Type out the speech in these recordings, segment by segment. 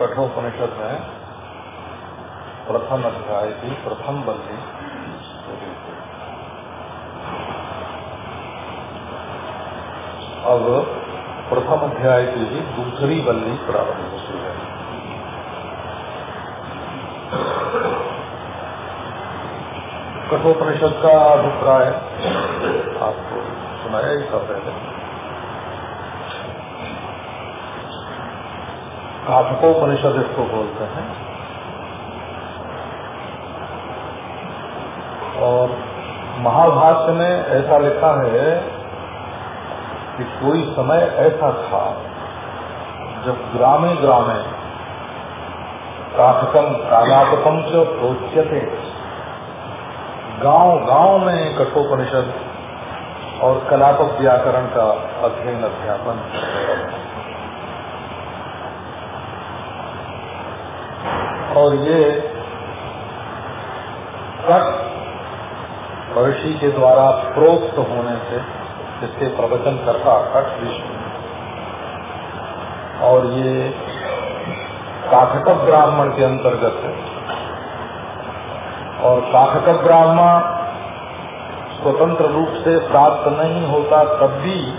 कठोपनिषद में प्रथम अध्याय की प्रथम बल्ली अब प्रथम अध्याय की ही दूसरी बल्ली प्रारंभ होती है। कठोपनिषद का अभिप्राय आपको सुनाया था पहले। काठकोपनिषद इसको बोलते हैं और महाभाष्य में ऐसा लिखा है कि कोई समय ऐसा था जब ग्रामे ग्रामे काठकम कालापकम से प्रोच्यते। गाँव गाँव में कठोपनिषद और कलापक व्याकरण का अध्ययन अध्यापन। और ये कट ऋषि के द्वारा प्रोक्त होने से जिसके प्रवचन करता कट विष्णु। और ये काठक ब्राह्मण के अंतर्गत है। और काठक ब्राह्मण स्वतंत्र रूप से प्राप्त नहीं होता, तब भी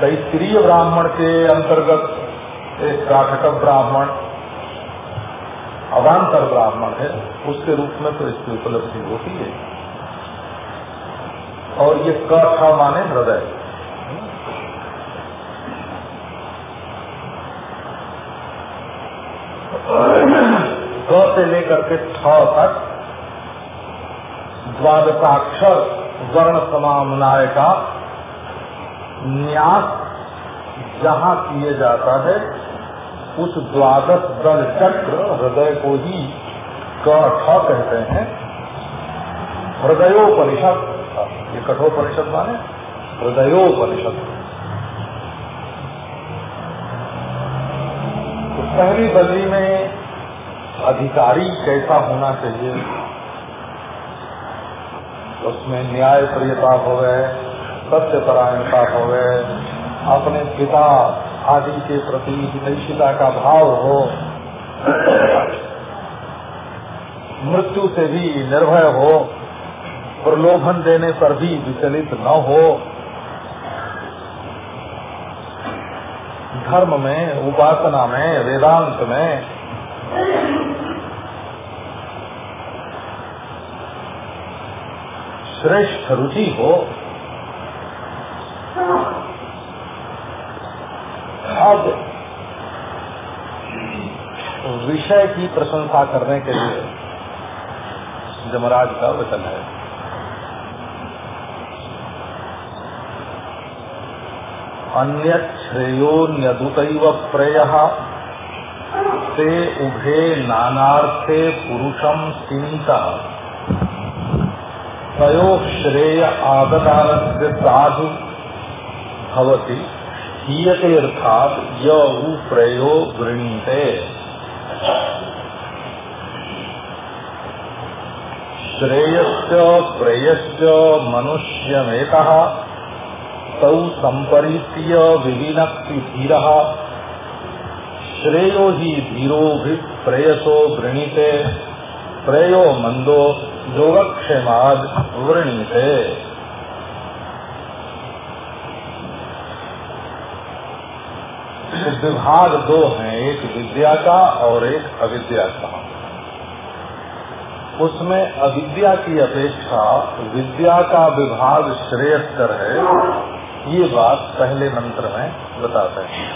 तैतरीय ब्राह्मण के अंतर्गत एक काठक ब्राह्मण, अवान्तर ब्राह्मण है, उसके रूप में तो इसकी उपलब्धि होती है। और ये कथा माने हृदय। क से लेकर के छ तक द्वादशाक्षर वर्ण समामनाय का न्यास जहाँ किए जाता है, उस द्वादश दल चक्र हृदय को ही कठ कहते हैं। हृदयोपनिषद कठोपनिषद माने हृदयोपनिषद। तो पहली बदली में अधिकारी कैसा होना चाहिए? उसमें न्याय प्रियता हो गए सत्य परायणता हो गए अपने पिता आदि के प्रति हितैषिता का भाव हो, मृत्यु से भी निर्भय हो प्रलोभन देने पर भी विचलित न हो। धर्म में, उपासना में, वेदांत में श्रेष्ठ रुचि हो, अब विषय की प्रशंसा करने के लिए जमराज का वचन है। अन्य श्रेयोन्यदुत प्रेय। ते उभे नानार्थे पुरुषम चिंता तयो श्रेय आगदान साधु भवती हीयते अर्थात यू प्रयो गृणीते श्रेयस्य, प्रेयस्य मनुष्यमेतः। तौ संपरीत्य विविनक्ति धीर। श्रेयो ही धीरो प्रेयसो वृणीते, प्रेयो मंदो योगक्षेमाद वृणीते। विभाग दो हैं, एक विद्या का और एक अविद्या का। उसमें अविद्या की अपेक्षा विद्या का विभाग श्रेयस्कर है। ये बात पहले मंत्र में बताते हैं।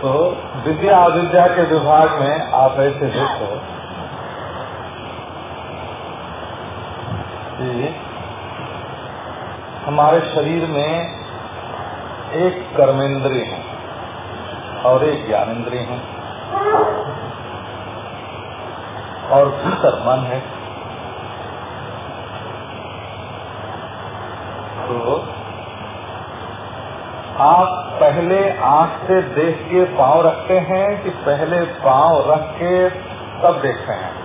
तो विद्या अविद्या के विभाग में आप ऐसे देखो कि हमारे शरीर में एक कर्मेंद्रिय है और एक ज्ञानेन्द्रिय है और भीतर मन है। तो आप पहले आँख से देख के पाँव रखते हैं कि पहले पाँव रख के तब देखते हैं।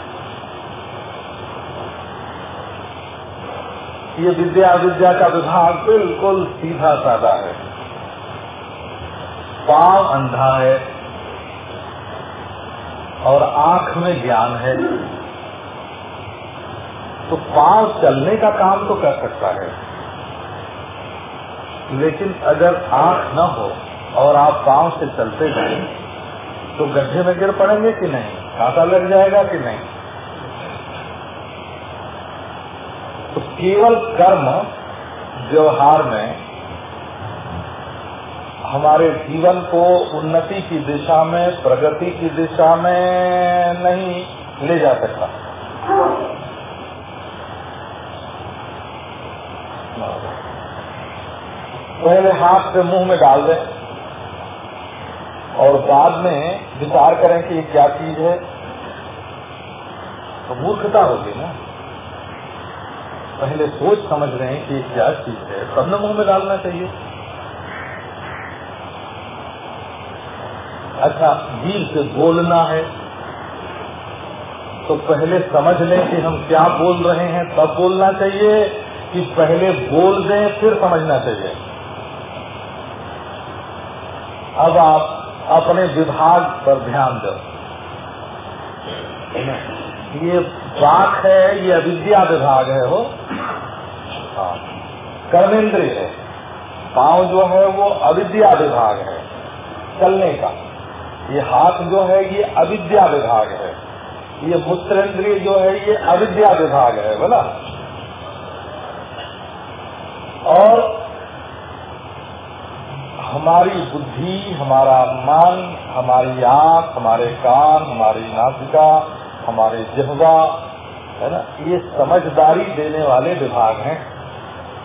ये विद्या विद्या का विभाग बिल्कुल सीधा साधा है। पाँव अंधा है और आँख में ज्ञान है। तो पाँव चलने का काम तो कर सकता है। लेकिन अगर आँख न हो और आप पाँव से चलते जाए तो गड्ढे में गिर पड़ेंगे कि नहीं? कांटा लग जाएगा कि नहीं? तो केवल कर्म व्यवहार में हमारे जीवन को उन्नति की दिशा में, प्रगति की दिशा में नहीं ले जा सकता। पहले हाथ से मुँह में डाल दें और बाद में विचार करें कि ये क्या चीज़ है। तो मूर्खता होगी ना। पहले सोच समझ रहे हैं कि ये क्या चीज़ है। तब न मुँह में डालना चाहिए। अच्छा दिल से बोलना है तो पहले समझ लें कि हम क्या बोल रहे हैं। तब बोलना चाहिए कि पहले बोल दें, फिर समझना चाहिए। अब आप अपने विभाग पर ध्यान दो। ये बात है, ये अविद्या विभाग है वो। हाँ। कर्मेंद्रिय है। पाँव जो है वो अविद्या विभाग है, चलने का। ये हाथ जो है, ये अविद्या विभाग है। ये मूत्रेंद्रिय जो है, ये अविद्या विभाग है, बोला। और हमारी बुद्धि, हमारा मन, हमारी आँख, हमारे कान, हमारी नासिका, हमारे जिहवा, है ना? ये समझदारी देने वाले विभाग हैं।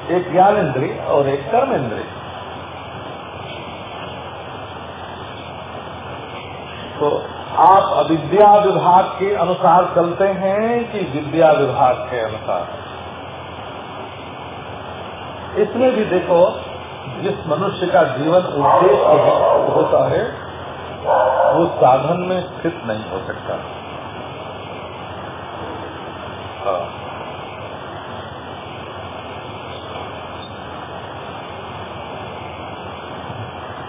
एक ज्ञान इंद्रिय और एक कर्म इंद्रिय तो आप अविद्या विभाग के अनुसार चलते हैं कि विद्या विभाग के अनुसार? इसमें भी देखो जिस मनुष्य का जीवन उद्देश्य होता है, वो साधन में स्थित नहीं हो सकता हाँ।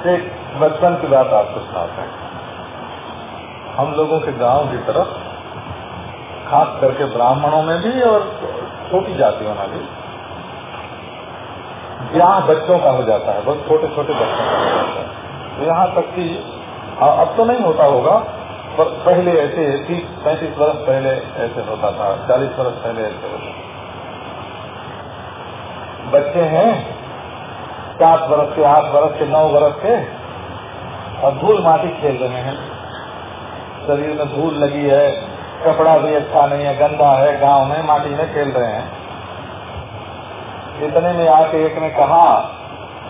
एक बचपन की बात आपको सुनाते हैं हम लोगों के गाँव की तरफ़, खास करके ब्राह्मणों में भी और छोटी जातियों में भी ब्याह बच्चों का हो जाता है, बहुत छोटे छोटे बच्चों का हो जाता है। तो यहाँ तक कि अब तो नहीं होता होगा, पर पहले ऐसे तीस, पैंतीस वर्ष पहले ऐसे होता था, चालीस वर्ष पहले ऐसे होता था। बच्चे हैं, सात वर्ष के, आठ वर्ष के, नौ वर्ष के, और धूल माटी खेल रहे हैं। शरीर में धूल लगी है, कपड़ा भी अच्छा नहीं है, गंदा है, गाँव में माटी में खेल रहे हैं। इतने में आके एक ने कहा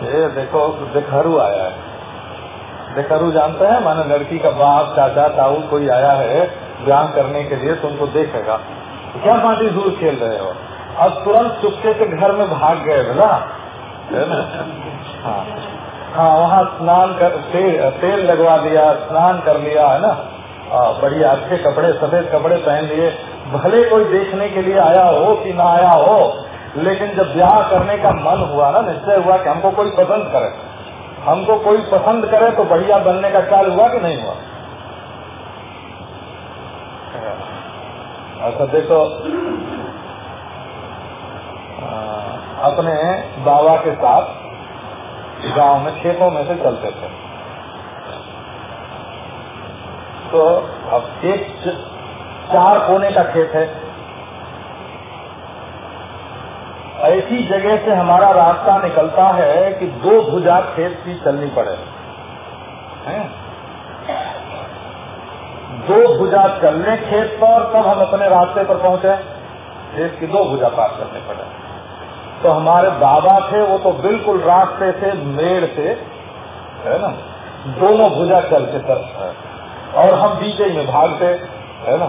ये देखो देखहरू आया है। देखहरू जानते हैं? माने लड़की का बाप चाचा ताऊ कोई आया है ब्याह करने के लिए तुमको देखेगा। क्या माटी दूर खेल रहे हो? अब तुरंत चुपके से घर में भाग गए बोला। है हाँ। वहाँ स्नान कर तेल, तेल लगवा दिया स्नान कर लिया है ना? बढ़िया अच्छे कपड़े सफ़ेद कपड़े पहन लिए। भले कोई देखने के लिए आया हो कि ना आया हो लेकिन जब ब्याह करने का मन हुआ ना, निश्चय हुआ कि हमको कोई पसंद करे। हमको कोई पसंद करे तो बढ़िया बनने का ख्याल हुआ कि नहीं हुआ? अच्छा देखो अपने बाबा के साथ गाँव में खेतों में से चलते थे। तो अब एक चार कोने का खेत है। ऐसी जगह से हमारा रास्ता निकलता है कि दो भुजा खेत की चलनी पड़े। हैं? दो भुजा चलने खेत पर, तब हम अपने रास्ते पर पहुँचे। खेत की दो भुजा पार करने पड़े। तो हमारे बाबा थे, वो तो बिल्कुल रास्ते से, मेड़ से, है ना? दोनों भुजा चल के तर है। और हम बीचे में भागते, है ना?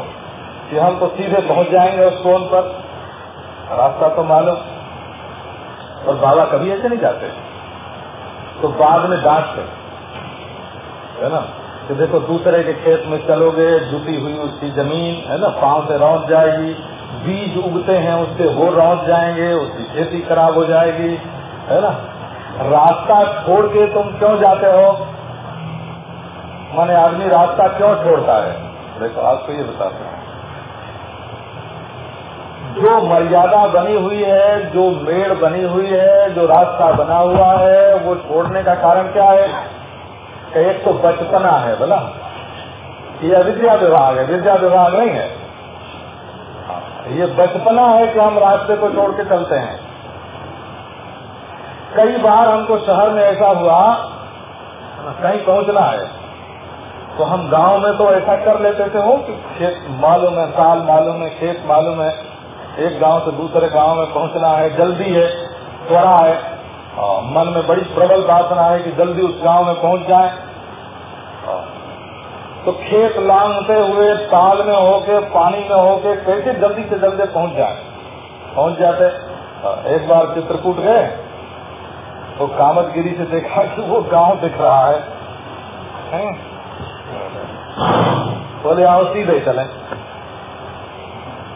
कि हम तो सीधे पहुँच जाएँगे उस फ़ोन पर। रास्ता तो मालूम। और बाबा कभी ऐसे नहीं जाते। तो बाद में डांटते है। ना? कि देखो दूसरे के खेत में चलोगे, जुटी हुई उसकी ज़मीन, है ना? पाँव से रौंद जाएगी, बीज उगते हैं उससे वो रौंद जाएँगे, उसकी खेती खराब हो जाएगी। है ना? रास्ता छोड़ के तुम क्यों जाते हो? माने आदमी रास्ता क्यों छोड़ता है? देखो, आपको ये बताते हैं। जो मर्यादा बनी हुई है, जो मेड़ बनी हुई है, जो रास्ता बना हुआ है, वो छोड़ने का कारण क्या है? एक तो बचपना है, बोला। ये अविद्या विभाग है विद्या विभाग नहीं है। ये बचपना है कि हम रास्ते को छोड़ के चलते हैं। कई बार हमको शहर में ऐसा हुआ, कहीं पहुँचना है तो हम गाँव में तो ऐसा कर लेते थे हो कि खेत, मालूम है, साल मालूम है, खेत मालूम है। एक गाँव से दूसरे गाँव में पहुँचना है, जल्दी है, त्वरा है। मन में बड़ी प्रबल प्रार्थना है कि जल्दी उस गाँव में पहुँच जाए। तो खेत लांगते हुए, ताल में होके, पानी में होके, कैसे जल्दी से जल्दी पहुँच जाए? पहुँच जाते। एक बार चित्रकूट गए तो कामतगिरी से देखा कि वो गाँव दिख रहा है? बोले, आओ सीधे चले।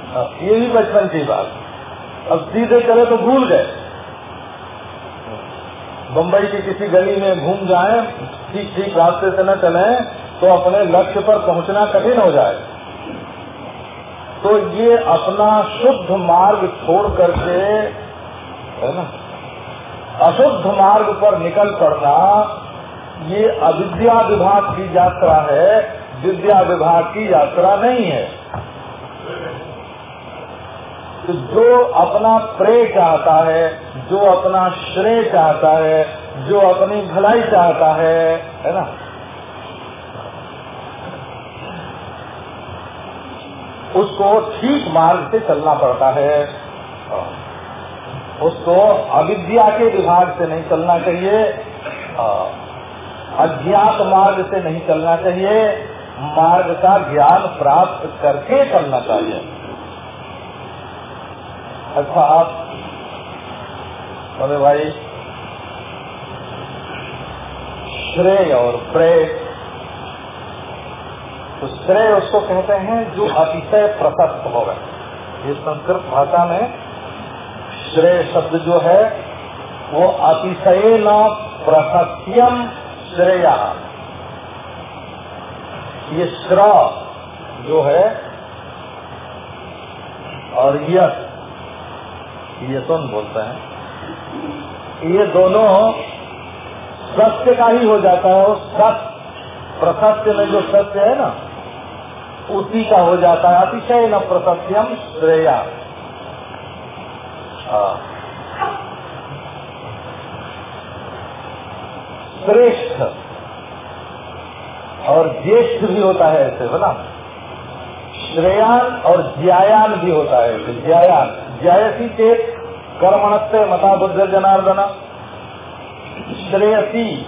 ये भी बचपन की बात। अब सीधे चले तो भूल गए। बम्बई की किसी गली में घूम जाए, ठीक ठीक रास्ते से न चले तो अपने लक्ष्य पर पहुँचना कठिन हो जाए। तो ये अपना शुद्ध मार्ग छोड़ करके, है ना, अशुद्ध मार्ग पर निकल पड़ना, ये अविद्या विभाग की यात्रा है। विद्या विभाग की यात्रा नहीं है। तो जो अपना प्रेय चाहता है, जो अपना श्रेय चाहता है, जो अपनी भलाई चाहता है है ना? उसको ठीक मार्ग से चलना पड़ता है। उसको अविद्या के विभाग से नहीं चलना चाहिए, अज्ञात मार्ग से नहीं चलना चाहिए, मार्ग का ज्ञान प्राप्त करके चलना चाहिए। अच्छा आप। बोले भाई श्रेय और प्रेय। तो श्रेय उसको कहते हैं जो अतिशय प्रशस्त हो गए। ये संस्कृत भाषा में श्रेय शब्द जो है, वो अतिशय न प्रसत्यम श्रेया। ये श्र जो है, और यश ये सुन बोलते हैं? ये दोनों सत्य का ही हो जाता है सत्य प्रसत्य में जो सत्य है ना, उसी का हो जाता है। अतिशय न प्रसत्यम श्रेया। श्रेष्ठ। और ज्येष्ठ भी होता है ऐसे बोला श्रेयान और ज्यायान भी होता है ऐसे, ज्यायान। ज्यायसी के कर्मणत्य मता बुद्ध जनार्दन श्रेयसी,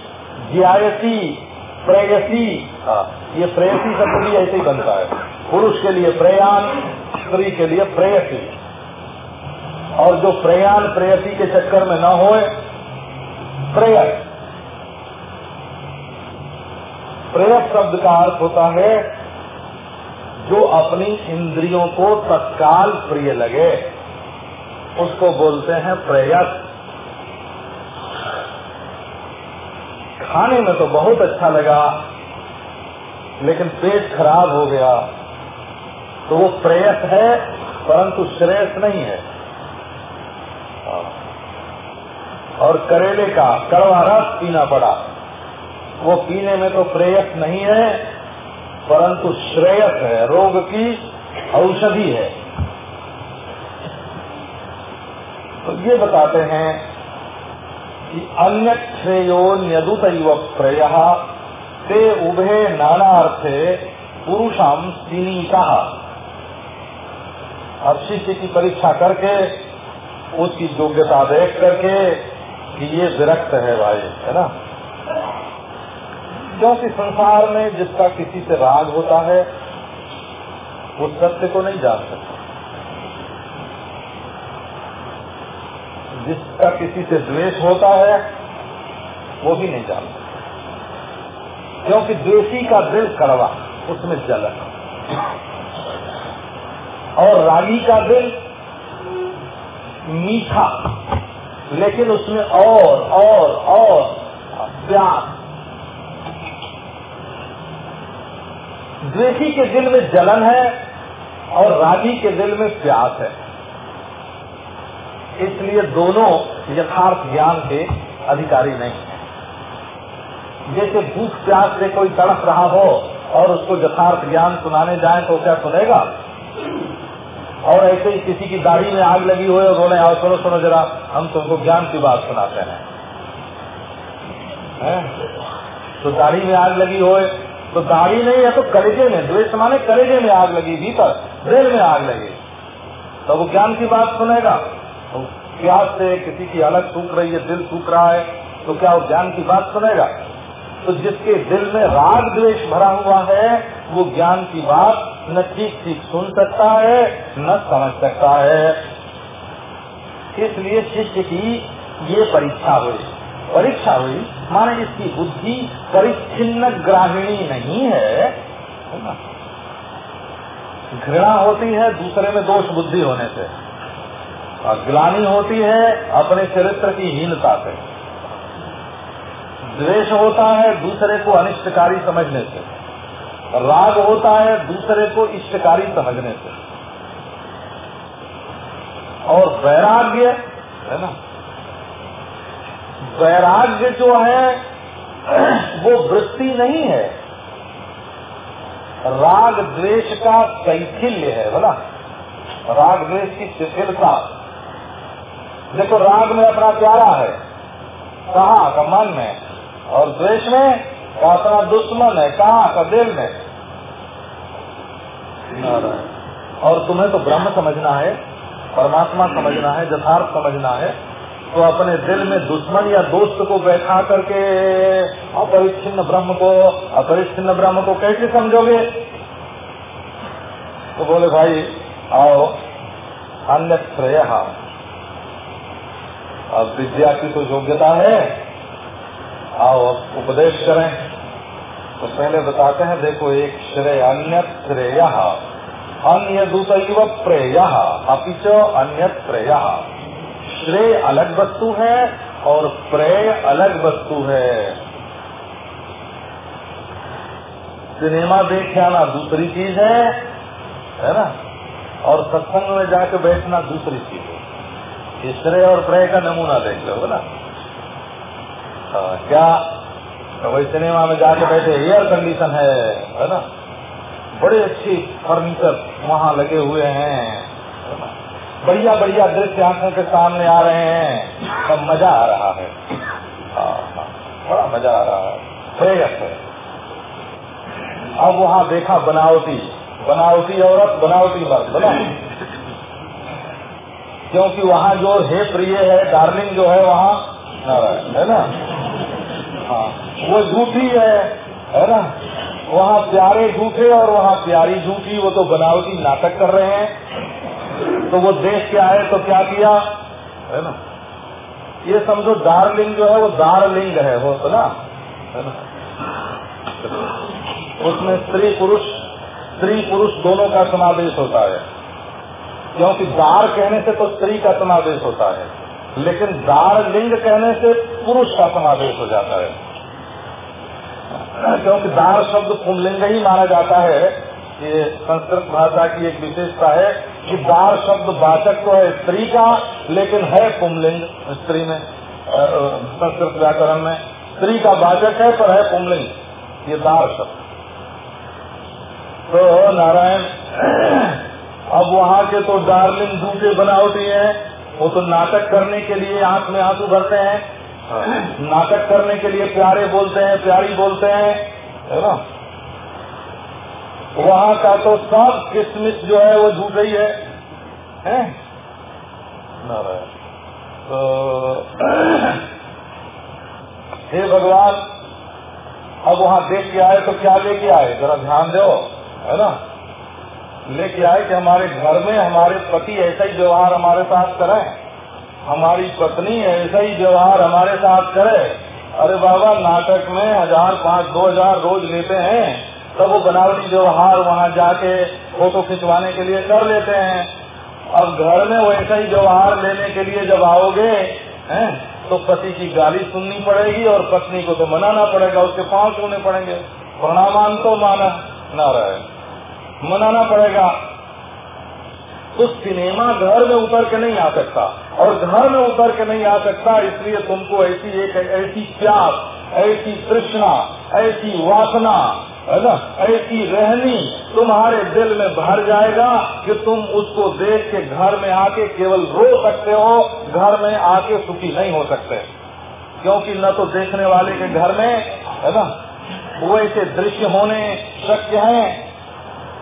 ज्यायसी, प्रेयसी। ये प्रेयसी शब्द भी ऐसे ही बनता है। पुरुष के लिए प्रयान, स्त्री के लिए प्रेयसी। और जो प्रयाण प्रेयसी के चक्कर में न होए प्रेयस प्रेयस शब्द का अर्थ होता है, जो अपनी इंद्रियों को तत्काल प्रिय लगे। उसको बोलते हैं प्रेयस। खाने में तो बहुत अच्छा लगा, लेकिन पेट खराब हो गया। तो वो प्रेयस है, परंतु श्रेयस नहीं है। और करेले का कड़वा रस पीना पड़ा। वो पीने में तो प्रेयस नहीं है, परंतु श्रेयस है। रोग की औषधि है। तो ये बताते हैं कि अन्य श्रेयो न्यदुत प्रय, ते उभे नानार्थे पुरुषम सीनीता अब शिष्य की परीक्षा करके, उसकी योग्यता देख करके कि ये विरक्त है भाई, है ना? क्योंकि संसार में जिसका किसी से राग होता है, वो सत्य को नहीं जान सकता। जिसका किसी से द्वेष होता है, वो भी नहीं जानता। क्योंकि द्वेषी का दिल कड़वा, उसमें जलन। और रागी का दिल मीठा, लेकिन उसमें और और और प्यास द्वेषी के दिल में जलन है और रागी के दिल में प्यास है। इसलिए दोनों यथार्थ ज्ञान के अधिकारी नहीं है। जैसे भूख प्यास से कोई तड़प रहा हो और उसको यथार्थ ज्ञान सुनाने जाए तो क्या सुनेगा? और ऐसे ही किसी की दाढ़ी में आग लगी हुई और बोले आओ, सुनो सुनो जरा, हम तुमको ज्ञान की बात सुनाते हैं। है? तो दाढ़ी में आग लगी हो तो दाढ़ी नहीं है तो कलेजे में, द्वेष माने कलेजे में आग लगी, भीतर दिल में आग लगी। तो वो ज्ञान की बात सुनेगा। प्यास से किसी की अलग सूख रही है, दिल सूख रहा है तो क्या वो ज्ञान की बात सुनेगा? तो जिसके दिल में राग द्वेष भरा हुआ है, वो ज्ञान की बात न ठीक ठीक सुन सकता है, न समझ सकता है। इसलिए शिष्य की ये परीक्षा हुई। परीक्षा हुई, माने इसकी बुद्धि परिच्छिन्न ग्राहिणी नहीं है घृणा होती है, दूसरे में दोष बुद्धि होने से। ग्लानी होती है, अपने चरित्र की हीनता से। द्वेष होता है, दूसरे को अनिष्टकारी समझने से। राग होता है, दूसरे को इष्टकारी समझने से। और वैराग्य, है ना? वैराग्य जो है, वो वृत्ति नहीं है। राग द्वेष का कैथिल्य है बोला राग द्वेष की शिथिलता। देखो, राग में अपना प्यारा है। कहा? का मन में। और द्वेष में? का अपना दुश्मन है। कहा? का दिल में। और तुम्हें तो ब्रह्म समझना है, परमात्मा समझना है, यथार्थ समझना है। तो अपने दिल में दुश्मन या दोस्त को बैठा करके अपरिच्छिन्न ब्रह्म को, अपरिच्छिन्न ब्रह्म को कैसे समझोगे? तो बोले, भाई, आओ अन्य श्रेय अब विद्या की तो योग्यता है। आओ उपदेश करें। तो पहले बताते हैं, देखो एक श्रेय, अन्य श्रेय। अन्य दूसरी प्रेय। अपिच अन्य प्रेय। श्रेय अलग वस्तु है और प्रेय अलग वस्तु है। सिनेमा देख आना दूसरी चीज़ है है ना? और सत्संग में जाके बैठना दूसरी चीज़ है। श्रेय और प्रेय का नमूना देख लो ना? हाँ, क्या? तो वही सिनेमा में जाके बैठे एयर कंडीशन है है ना? बड़े अच्छी फर्नीचर वहाँ लगे हुए हैं बढ़िया बढ़िया दृश्य आँखों के सामने आ रहे हैं सब मज़ा आ रहा है। हाँ, हाँ, बड़ा मज़ा आ रहा है। है अब वहाँ देखा बनावटी बनावटी औरत बनावटी मर्द बना। क्योंकि वहाँ जो है प्रिय है डार्लिंग जो है, वहाँ नारायण, है ना? हाँ वो झूठी है है ना? वहाँ प्यारे झूठे और वहाँ प्यारी झूठी, वो तो बनावटी नाटक कर रहे हैं। तो वो देख के आए तो क्या किया? है ना? ये समझो दार्लिंग जो है, वो दारलिंग है, वो तो ना? उसमें स्त्री पुरुष स्त्री पुरुष दोनों का समावेश होता है। क्योंकि दार कहने से तो स्त्री का समावेश होता है, लेकिन दार लिंग कहने से पुरुष का समावेश हो जाता है। क्योंकि दार शब्द पुमलिंग ही माना जाता है, ये संस्कृत भाषा की एक विशेषता है कि दार शब्द वाचक तो है स्त्री का, लेकिन है पुमलिंग स्त्री में संस्कृत व्याकरण में। स्त्री का वाचक है, पर है पुमलिंग ये दार शब्द। तो नारायण अब वहाँ के तो डार्लिंग झूठे बनावटी हैं वो तो नाटक करने के लिए आँख में आँसू भरते हैं। नाटक करने के लिए प्यारे बोलते हैं प्यारी बोलते हैं है ना? वहाँ का तो सब किसमिस जो है वो झूठ ही है, है? तो हे भगवान अब वहाँ देख के आए तो क्या लेके आए? जरा ध्यान दो है ना? लेके आए कि हमारे घर में हमारे पति ऐसा ही व्यवहार हमारे साथ करें। हमारी पत्नी ऐसा ही व्यवहार हमारे साथ करे। अरे बाबा, नाटक में हज़ार पाँच, दो हज़ार रोज लेते हैं, तब वो बनावटी व्यवहार वहाँ जाके फ़ोटो खिंचवाने के लिए कर लेते हैं। अब घर में वैसा ही व्यवहार लेने के लिए जब आओगे, हैं तो पति की गाली सुननी पड़ेगी और पत्नी को तो मनाना पड़ेगा, उसके पाँव छूने पड़ेंगे। प्रणामान तो माना ना रहे मनाना पड़ेगा। तो सिनेमा घर में उतर के नहीं आ सकता और घर में उतर के नहीं आ सकता, इसलिए तुमको ऐसी एक, ऐसी प्यास, ऐसी तृष्णा, ऐसी वासना, है ना, ऐसी रहनी तुम्हारे दिल में भर जाएगा कि तुम उसको देख के घर में आके केवल रो सकते हो, घर में आके सुखी नहीं हो सकते। क्योंकि न तो देखने वाले के घर में, है ना, वैसे दृश्य होने शक्य हैं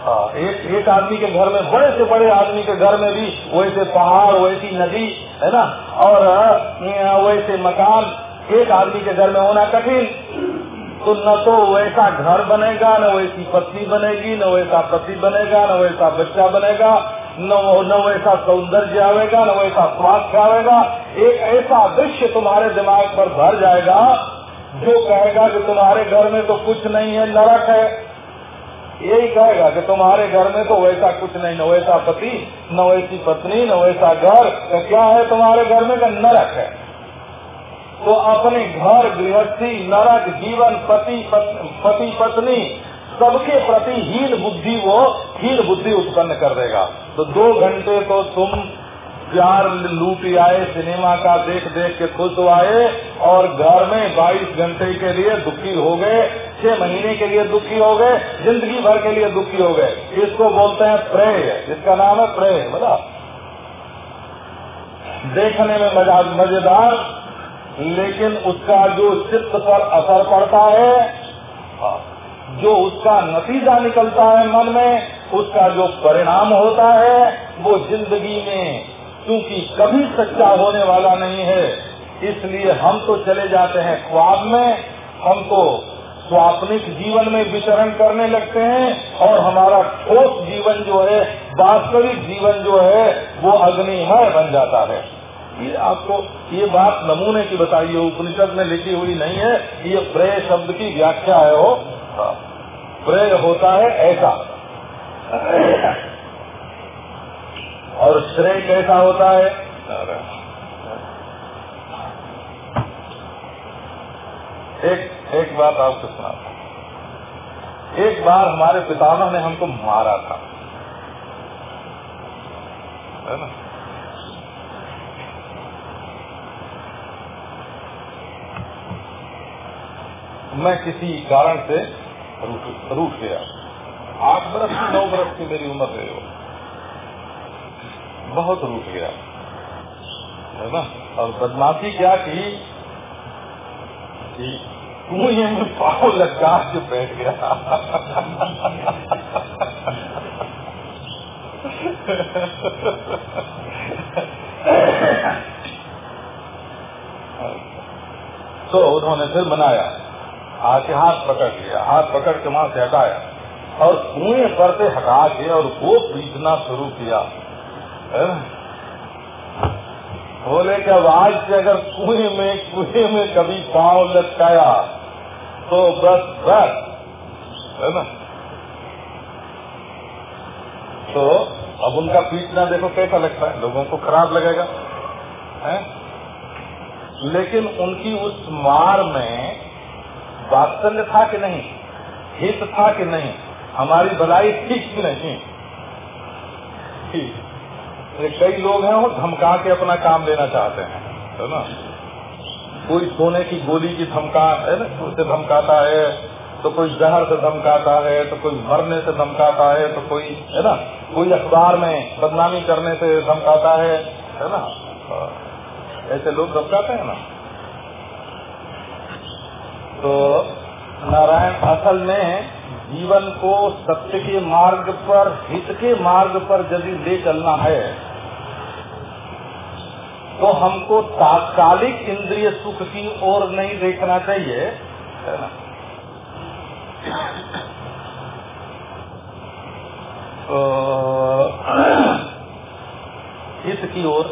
हाँ, एक एक आदमी के घर में बड़े से बड़े आदमी के घर में भी वैसे पहाड़ वैसी नदी है ना? और वैसे मकान एक आदमी के घर में होना कठिन। तो न तो वैसा घर बनेगा न वैसी पत्नी बनेगी न वैसा पति बनेगा न वैसा बच्चा बनेगा न न वैसा सौंदर्य आवेगा न वैसा स्वास्थ्य आवेगा। एक ऐसा दृश्य तुम्हारे दिमाग पर भर जाएगा जो कहेगा कि तुम्हारे घर में तो कुछ नहीं है नरक है। यही कहेगा कि तुम्हारे घर में तो वैसा कुछ नहीं, न वैसा पति, न वैसी पत्नी, न वैसा घर। तो क्या है तुम्हारे घर में? का नरक है। तो अपने घर गृहस्थी, नरक, जीवन, पति पति पत्नी, सबके प्रति हीन बुद्धि वो हीन बुद्धि उत्पन्न कर देगा। तो दो घंटे तो तुम प्यार लूट आए, सिनेमा का देख देख के खुश आए और घर में 22 घंटे के लिए दुखी हो गए, छह महीने के लिए दुखी हो गए, ज़िंदगी भर के लिए दुखी हो गए। इसको बोलते हैं प्रेय इसका नाम है प्रेय, बोला। देखने में मज़ा, मज़ेदार, लेकिन उसका जो चित्त पर असर पड़ता है, जो उसका नतीजा निकलता है मन में, उसका जो परिणाम होता है, वो ज़िंदगी में क्योंकि कभी सच्चा होने वाला नहीं है। इसलिए हम तो चले जाते हैं ख्वाब में हम तो स्वाप्निक जीवन में विचरण करने लगते हैं और हमारा ठोस जीवन जो है, वास्तविक जीवन जो है, वो अग्निमय बन जाता है। ये आपको ये बात नमूने की बताइए उपनिषद में लिखी हुई नहीं है, ये प्रेय शब्द की व्याख्या है वो। प्रेय होता है ऐसा। और श्रेय कैसा होता है? एक एक बात आपको सुना। एक बार हमारे पितामह ने हमको मारा था। है ना? मैं किसी कारण से रूठ गया। आठ बरस नौ बरस की मेरी उम्र है वो बहुत रूठ गया। है ना? और बदमाशी क्या की? कुएँ में पाव लगा के बैठ गया। तो उन्होंने फिर बनाया आके हाथ पकड़ लिया, हाथ पकड़ के वहाँ से हटाया। और कुएँ पर से हटा के और वो पीटना शुरू किया। बोले कि आज से अगर कुएँ में कुएँ में कभी पाँव लटकाया तो बस बस, है ना? तो अब उनका पीटना देखो कैसा लगता है, लोगों को खराब लगेगा, है? लेकिन उनकी उस मार में वात्सल्य था कि नहीं? हित था कि नहीं? हमारी भलाई ठीक नहीं कई लोग हैं वो धमका के अपना काम लेना चाहते हैं, है ना? कोई सोने की गोली की धमका, है ना? उससे धमकाता है तो कोई जहर से धमकाता है तो कोई मरने से धमकाता है तो कोई, है ना? कोई अखबार में बदनामी करने से धमकाता है है ना? ऐसे लोग धमकाते हैं ना? तो नारायण असल में जीवन को सत्य के मार्ग पर, हित के मार्ग पर यदि ले चलना है तो हमको तात्कालिक इंद्रिय सुख की ओर नहीं देखना चाहिए ना? हित की ओर,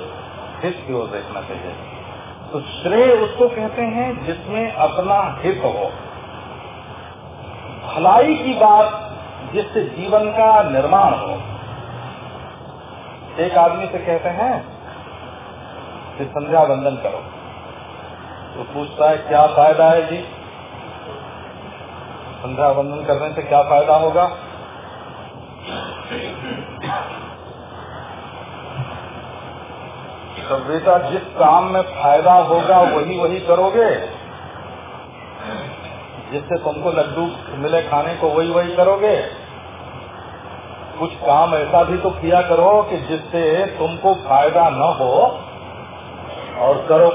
हित की ओर देखना चाहिए। तो श्रेय उसको कहते हैं जिसमें अपना हित हो। भलाई की बात जिससे जीवन का निर्माण हो। एक आदमी से कहते हैं कि संध्या वंदन करो। तो पूछता है, क्या फ़ायदा है जी? संध्या वंदन करने से क्या फ़ायदा होगा? तो बेटा जिस काम में फ़ायदा होगा, वही वही करोगे। जिससे तुमको लड्डू मिले खाने को, वही वही करोगे। कुछ काम ऐसा भी तो किया करो कि जिससे तुमको फ़ायदा न हो और करो।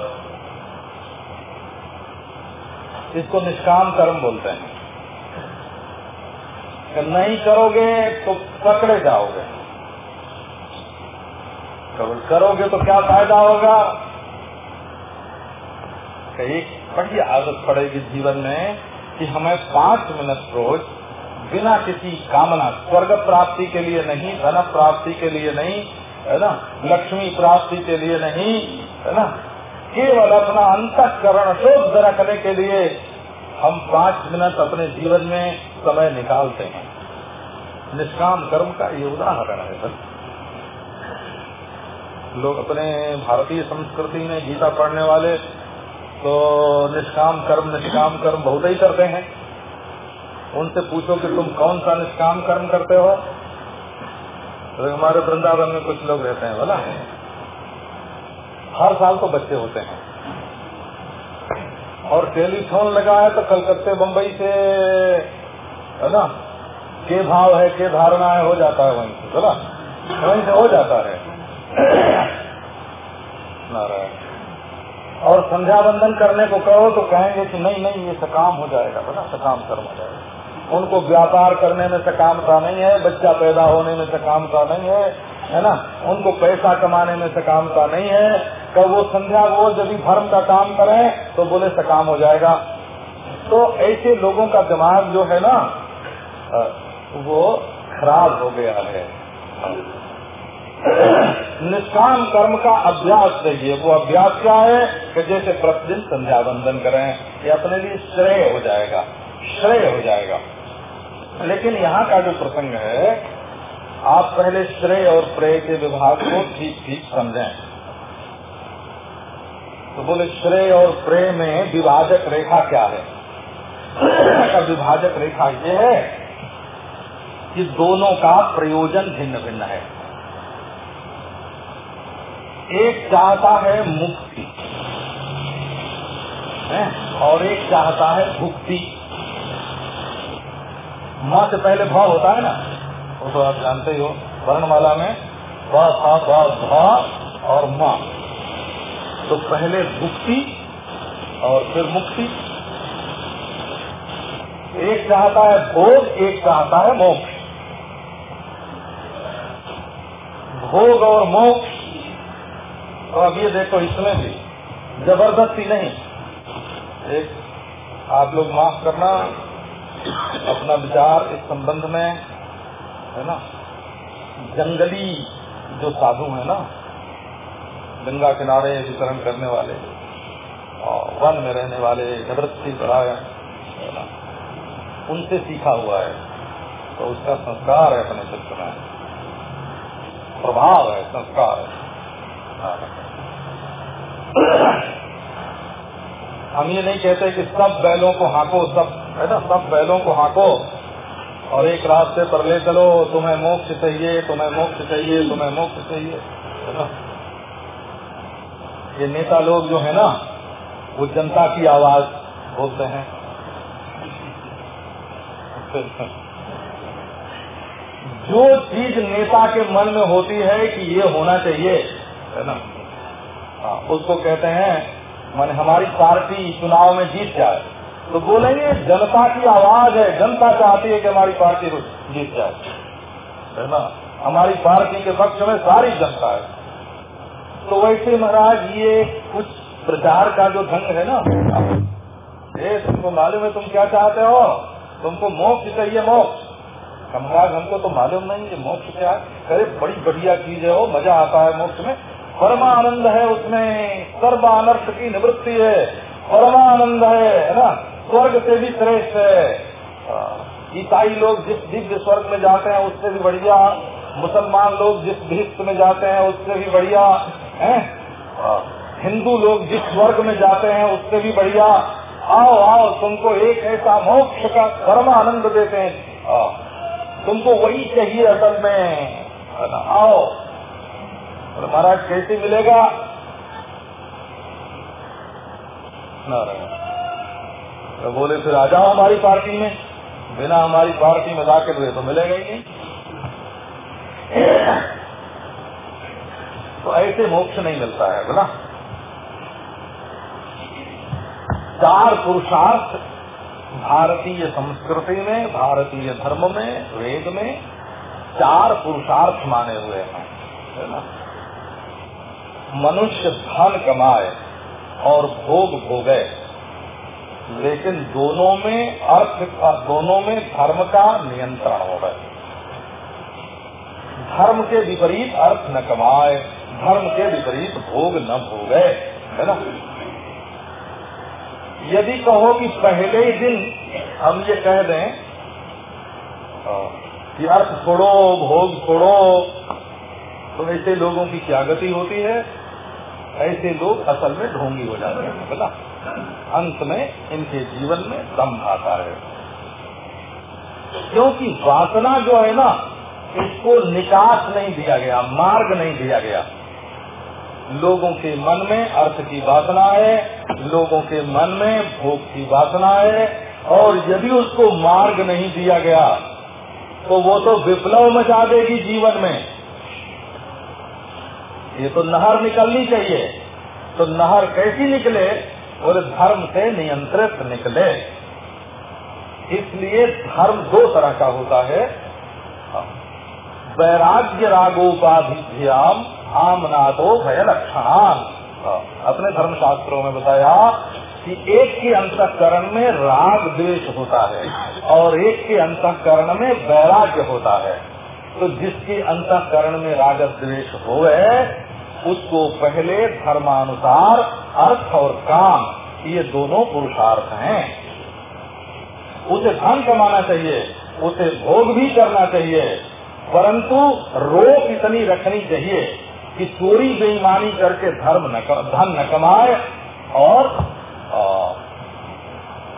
इसको निष्काम कर्म बोलते हैं। नहीं करोगे तो पकड़े जाओगे। करोगे तो क्या फ़ायदा होगा? एक बड़ी आदत पड़ेगी जीवन में कि हमें पाँच मिनट रोज बिना किसी कामना, स्वर्ग प्राप्ति के लिए नहीं, धन प्राप्ति के लिए नहीं, है ना? लक्ष्मी प्राप्ति के लिए नहीं है ना? केवल अपना अंतकरण शुद्ध रखने के लिए हम पाँच मिनट अपने जीवन में समय निकालते हैं। निष्काम कर्म का ये उदाहरण है सर लोग अपने भारतीय संस्कृति में गीता पढ़ने वाले तो निष्काम कर्म निष्काम कर्म बहुत ही करते हैं। उनसे पूछो कि तुम कौन सा निष्काम कर्म करते हो? तो हमारे वृंदावन में कुछ लोग रहते हैं, बोला हर साल तो बच्चे होते हैं। और टेलीफोन लगा है तो कलकत्ते बम्बई से, है ना? के भाव है, के धारणा है, हो जाता है वहीं से बोला वहीं से हो जाता है। नारायण। और संध्या बंदन करने को कहो तो कहेंगे कि नहीं नहीं, ये सकाम हो जाएगा बोला सकाम कर्म हो जाएगा। उनको व्यापार करने में सकामता नहीं है, बच्चा पैदा होने में सकामता नहीं है है ना? उनको पैसा कमाने में सकामता नहीं है कब वो संध्या, वो यदि धर्म का काम करें तो बोले सकाम हो जाएगा। तो ऐसे लोगों का दिमाग जो है ना वो खराब हो गया है। निष्काम कर्म का अभ्यास चाहिए वो अभ्यास क्या है कि जैसे प्रतिदिन संध्या बंदन करें, ये अपने लिए श्रेय हो जाएगा, श्रेय हो जाएगा। लेकिन यहाँ का जो प्रसंग है, आप पहले श्रेय और प्रेय के विभाग को ठीक ठीक समझें। तो बोले, श्रेय और प्रेय में विभाजक रेखा क्या है? विभाजक रेखा ये है कि दोनों का प्रयोजन भिन्न भिन्न है। एक चाहता है मुक्ति, है? और एक चाहता है भुक्ति। माँ से पहले भाव होता है ना? वो तो आप जानते ही हो, वर्णमाला में भा और माँ। तो पहले भुक्ति और फिर मुक्ति। एक चाहता है भोग, एक चाहता है मोक्ष। भोग और मोक्ष। तो अब ये देखो इसमें भी ज़बरदस्ती नहीं। एक, आप लोग माफ़ करना, अपना विचार इस संबंध में, है ना? जंगली जो साधु है ना गंगा किनारे वितरण करने वाले, और वन में रहने वाले निवृत्ति बढ़ाए उनसे सीखा हुआ है। तो उसका संस्कार है अपने चित्र में। प्रभाव है, संस्कार है। हम ये नहीं कहते कि सब बैलों को हाको, सब, है ना? सब बैलों को हाको और एक रास्ते पर ले चलो, तुम्हें मोक्ष चाहिए, तुम्हें मोक्ष चाहिए, तुम्हें मोक्ष चाहिए, है ना? ये नेता लोग जो है ना वो जनता की आवाज़ बोलते हैं। जो चीज़ नेता के मन में होती है कि ये होना चाहिए है ना? हाँ, उसको कहते हैं माने हमारी पार्टी चुनाव में जीत जाए। तो बोलेंगे जनता की आवाज़ है जनता चाहती है कि हमारी पार्टी जीत जाए है ना? हमारी पार्टी के पक्ष में सारी जनता है। तो वैसे महाराज, ये कुछ प्रचार का जो ढंग है ना, ये तुमको मालूम है तुम क्या चाहते हो? तुमको मोक्ष चाहिए, मोक्ष। महाराज, हमको तो मालूम नहीं कि मोक्ष क्या है। अरे, बड़ी बढ़िया चीज़ है वो, मज़ा आता है मोक्ष में। परमानंद है उसमें सर्व अनर्थ की निवृत्ति है। परमानंद है है ना? स्वर्ग से भी श्रेष्ठ है। ईसाई लोग जिस दिव्य स्वर्ग में जाते हैं, उससे भी बढ़िया। मुसलमान लोग जिस भिस्त में जाते हैं, उससे भी बढ़िया। है? हिंदू लोग जिस स्वर्ग में जाते हैं, उससे भी बढ़िया, आओ आओ, तुमको एक ऐसा मोक्ष का कर्म आनंद देते हैं। तुमको वही चाहिए असल में। आओ, और महाराज कैसे मिलेगा? तो बोले, फिर आ जाओ हमारी पार्टी में। बिना हमारी पार्टी में दाखिल हुए तो मिलेगा ही नहीं। तो ऐसे मोक्ष नहीं मिलता है, बोला। चार पुरुषार्थ, भारतीय संस्कृति में, भारतीय धर्म में, वेद में, चार पुरुषार्थ माने हुए हैं, है ना। मनुष्य धन कमाए और भोग भोगे, लेकिन दोनों में अर्थ का, दोनों में धर्म का नियंत्रण हो रहा धर्म के विपरीत अर्थ न कमाए धर्म के विपरीत भोग न भोगे, है ना? यदि कहो कि पहले ही दिन हम ये कह दें कि अर्थ छोड़ो, भोग छोड़ो तो ऐसे लोगों की क्या गति होती है? ऐसे लोग असल में ढोंगी हो जाते हैं बोला अंत में इनके जीवन में दम आता है। क्योंकि वासना जो है ना, इसको निकास नहीं दिया गया, मार्ग नहीं दिया गया। लोगों के मन में अर्थ की वासना है, लोगों के मन में भोग की वासना है, और यदि उसको मार्ग नहीं दिया गया तो वो तो विप्लव मचा देगी जीवन में। ये तो नहर निकलनी चाहिए। तो नहर कैसी निकले और धर्म से नियंत्रित निकले। इसलिए धर्म दो तरह का होता है। वैराग्य रागोपाधिभ्याम आमनादो भय लक्षणान अपने धर्म शास्त्रों में बताया कि एक के अंतकरण में राग द्वेष होता है और एक के अंतकरण में वैराग्य होता है। तो जिसके अंतकरण में राग द्वेष हो उसको पहले धर्मानुसार, अर्थ और काम, ये दोनों पुरुषार्थ हैं। उसे धन कमाना चाहिए, उसे भोग भी करना चाहिए, परंतु रोक इतनी रखनी चाहिए कि चोरी बेईमानी करके धर्म न कर, धन न कमाए और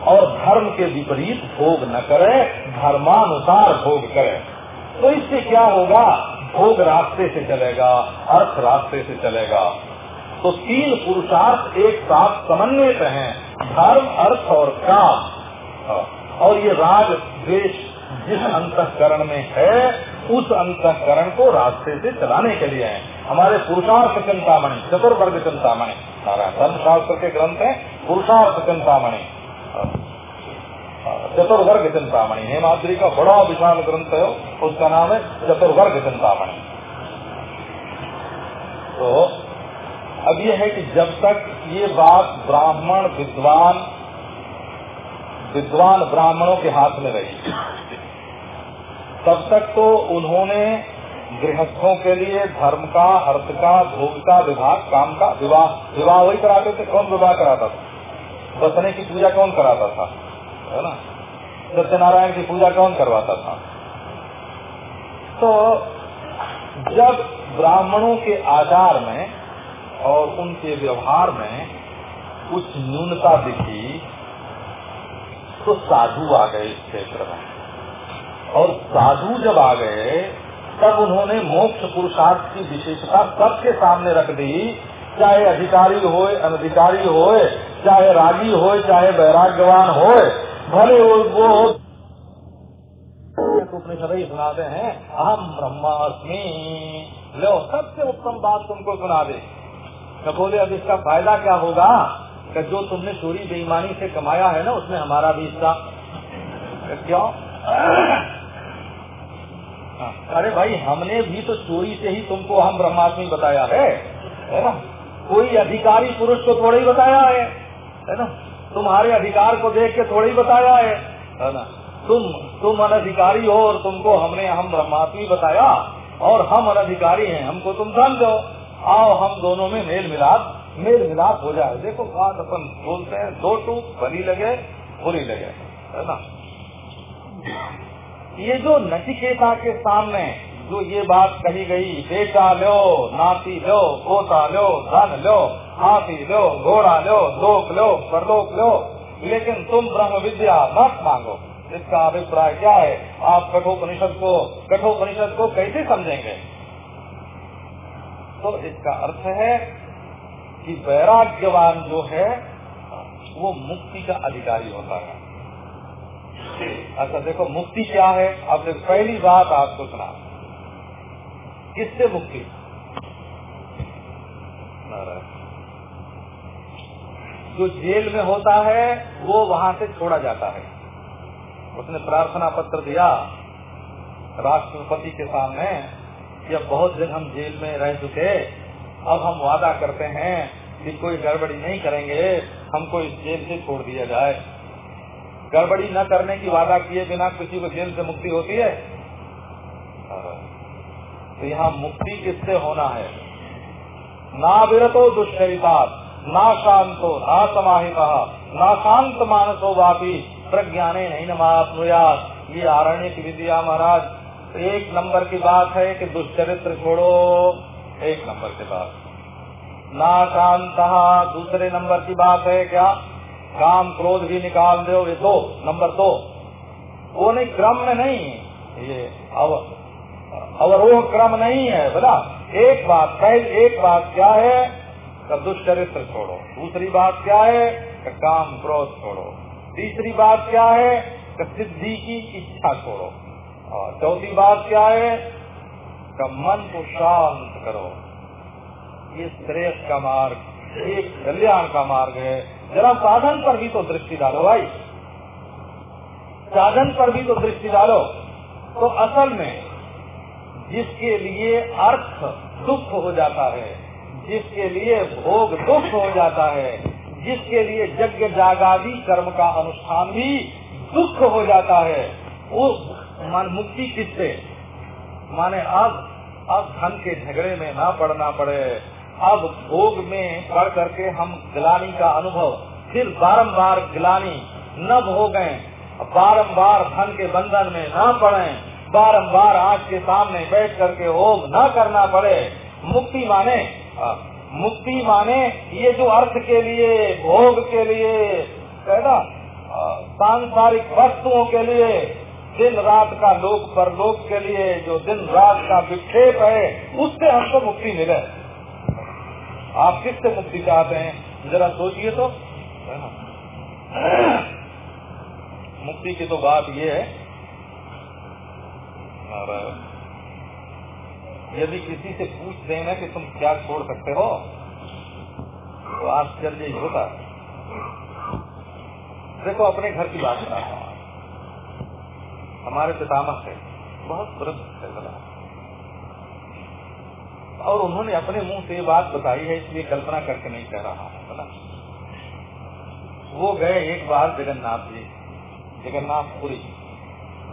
और धर्म के विपरीत भोग न करे धर्मानुसार भोग करे। तो इससे क्या होगा? भोग रास्ते से चलेगा अर्थ रास्ते से चलेगा। तो तीन पुरुषार्थ एक साथ समन्वित हैं धर्म अर्थ और काम। और ये राग द्वेष जिस अंतकरण में है उस अंतकरण को रास्ते से चलाने के लिए है। हमारे पुरुषार्थ चिंतामणि चतुर्वर्ग चिंतामणि नारायण धर्म शास्त्र के ग्रंथ है, पुरुषार्थ चिंतामणि चतुर्वर्ग चिंतामणि हेमाद्री का बड़ा विशाल ग्रंथ है, उसका नाम है चतुर्वर्ग चिंतामणि तो अब ये है कि जब तक ये बात ब्राह्मण, विद्वान विद्वान ब्राह्मणों के हाथ में रही, तब तक तो उन्होंने गृहस्थों के लिए धर्म का, अर्थ का, भोग का, विभाग, काम का, विवाह। विवाह वही कराते थे, कौन विवाह कराता था? बसने की पूजा कौन कराता था? है ना? सत्यनारायण की पूजा कौन करवाता था? तो जब ब्राह्मणों के आचार में और उनके व्यवहार में कुछ न्यूनता दिखी तो साधु आ गए इस क्षेत्र में। और साधु जब आ गए तब उन्होंने मोक्ष पुरुषार्थ की विशेषता सबके सामने रख दी। चाहे अधिकारी होए, अनधिकारी होए, चाहे रागी होए, चाहे वैराग्यवान होए, भले वो वो उपनिषद ही सुनाते हैं अहम ब्रह्मास्मि। लो, सबसे उत्तम बात तुमको सुना दे। तो बोले, अब इसका फ़ायदा क्या होगा? कि जो तुमने चोरी बेईमानी से कमाया है ना, उसमें हमारा भी हिस्सा। क्यों? अरे भाई, हमने भी तो चोरी से ही तुमको हम ब्रह्मास्मि बताया है है ना? कोई अधिकारी पुरुष को थोड़ा ही बताया है है ना? तुम्हारे अधिकार को देख के थोड़ा ही बताया है है ना? तुम तुम अनधिकारी हो और तुमको हमने, हम ब्रह्मात्मी बताया और हम अनधिकारी हैं, हमको तुम समझो। आओ, हम दोनों में मेल मिलाप मेल मिलाप हो जाए। देखो, बात अपन बोलते हैं, दो टूक भली लगे, बुरी लगे, है ना? ये जो नचिकेता के सामने जो ये बात कही गई, बेटा लो, नाती लो, पोता लो, धन लो, हाथी लो, घोड़ा लो, लोक लो, परलोक लो, लेकिन तुम ब्रह्म विद्या मत मांगो। इसका अभिप्राय क्या है? आप कठोपनिषद को कठोपनिषद को कैसे समझेंगे? तो इसका अर्थ है कि वैराग्यवान जो है, वो मुक्ति का अधिकारी होता है। अच्छा देखो, मुक्ति क्या है? देखो पहली बात आपको सुना। किससे मुक्ति? जो जेल में होता है, वो वहाँ से छोड़ा जाता है। उसने प्रार्थना पत्र दिया, राष्ट्रपति के सामने, कि अब बहुत दिन हम जेल में रह चुके, अब हम वादा करते हैं कि कोई गड़बड़ी नहीं करेंगे, हमको इस जेल से छोड़ दिया जाए। गड़बड़ी न करने की वादा किए बिना किसी को जेल से मुक्ति होती है? तो यहाँ मुक्ति किससे होना है? ना विरतो दुष्चरिता ना शांतो, ना समाहित, ना शांत मानसो वापी, प्रज्ञाने नहीं नमात्मयात ये आरण्य विद्या महाराज, एक नंबर की बात है कि दुष्चरित्र छोड़ो। एक नंबर की बात। ना शांत, दूसरे नंबर की बात है क्या? काम क्रोध भी निकाल दो ये दो नंबर दो। वो नहीं क्रम में नहीं ये अव, अवरोह क्रम नहीं है बोला एक बात पहले एक बात क्या है? का दुष्चरित्र छोड़ो। दूसरी बात क्या है? का काम क्रोध छोड़ो। तीसरी बात क्या है? का सिद्धि की इच्छा छोड़ो। और चौथी बात क्या है? का मन को शांत करो। ये श्रेष्ठ का मार्ग एक कल्याण का मार्ग है। जरा साधन पर भी तो दृष्टि डालो भाई। साधन पर भी तो दृष्टि डालो। तो असल में जिसके लिए अर्थ दुख हो जाता है, जिसके लिए भोग दुख हो जाता है, जिसके लिए यज्ञ जागादी कर्म का अनुष्ठान भी दुख हो जाता है, वो मान मुक्ति किससे? माने अब अब धन के झगड़े में ना पड़ना पड़े। अब भोग में पढ़ करके हम गिलानी का अनुभव, फिर बारंबार गिलानी न भोगें बारंबार धन के बंधन में न पड़े। बारंबार आज के सामने बैठ करके होम न करना पड़े। मुक्ति माने मुक्ति माने ये जो अर्थ के लिए, भोग के लिए कहना सांसारिक वस्तुओं के लिए, दिन रात का लोक पर लोक के लिए, जो दिन रात का विक्षेप है, उससे हमको मुक्ति मिले। आप किससे मुक्ति चाहते हैं? जरा सोचिए तो। मुक्ति की तो बात ये है। यदि किसी से पूछ देना कि तुम क्या छोड़ सकते हो तो आश्चर्य ही होता। देखो, अपने घर की बात कर रहा हूँ। हमारे पितामह थे। बहुत वृद्ध थे बड़ा और उन्होंने अपने मुँह से बात बताई है, इसलिए कल्पना करके नहीं कह रहा हूँ बोला वो गए एक बार जगन्नाथ जी, जगन्नाथपुरी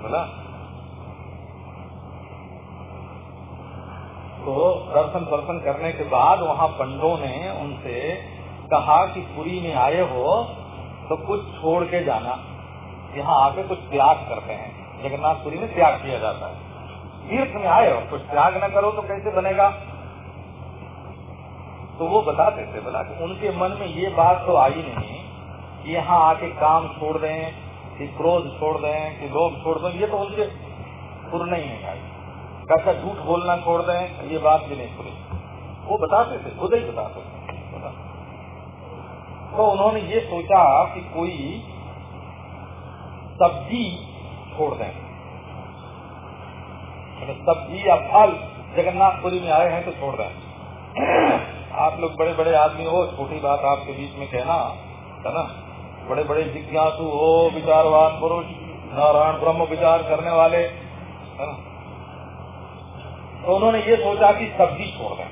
बोला तो दर्शन दर्शन करने के बाद वहाँ पंडों ने उनसे कहा कि पुरी में आए हो तो कुछ छोड़ के जाना। यहाँ आके कुछ त्याग करते हैं। जगन्नाथपुरी में त्याग किया जाता है। तीर्थ में आए हो? कुछ त्याग न करो तो कैसे बनेगा? तो वो बताते थे कि उनके मन में ये बात तो आई नहीं कि यहाँ आके काम छोड़ दें, कि क्रोध छोड़ दें, कि लोभ छोड़ दें, ये तो उनके पुर नहीं है आई कैसा झूठ बोलना छोड़ दें, ये बात भी नहीं खुली वो बताते थे, खुद ही बताते थे तो उन्होंने ये सोचा कि कोई सब्ज़ी छोड़ दें। सब्ज़ी या फल जगन्नाथपुरी में आए हैं तो छोड़ दें। आप लोग बड़े बड़े आदमी हो, छोटी बात आपके बीच में कहना, है ना? बड़े बड़े जिज्ञासु हो, विचारवान पुरुष, नारायण ब्रह्म विचार करने वाले तो उन्होंने ये सोचा कि सब्ज़ी छोड़ दें।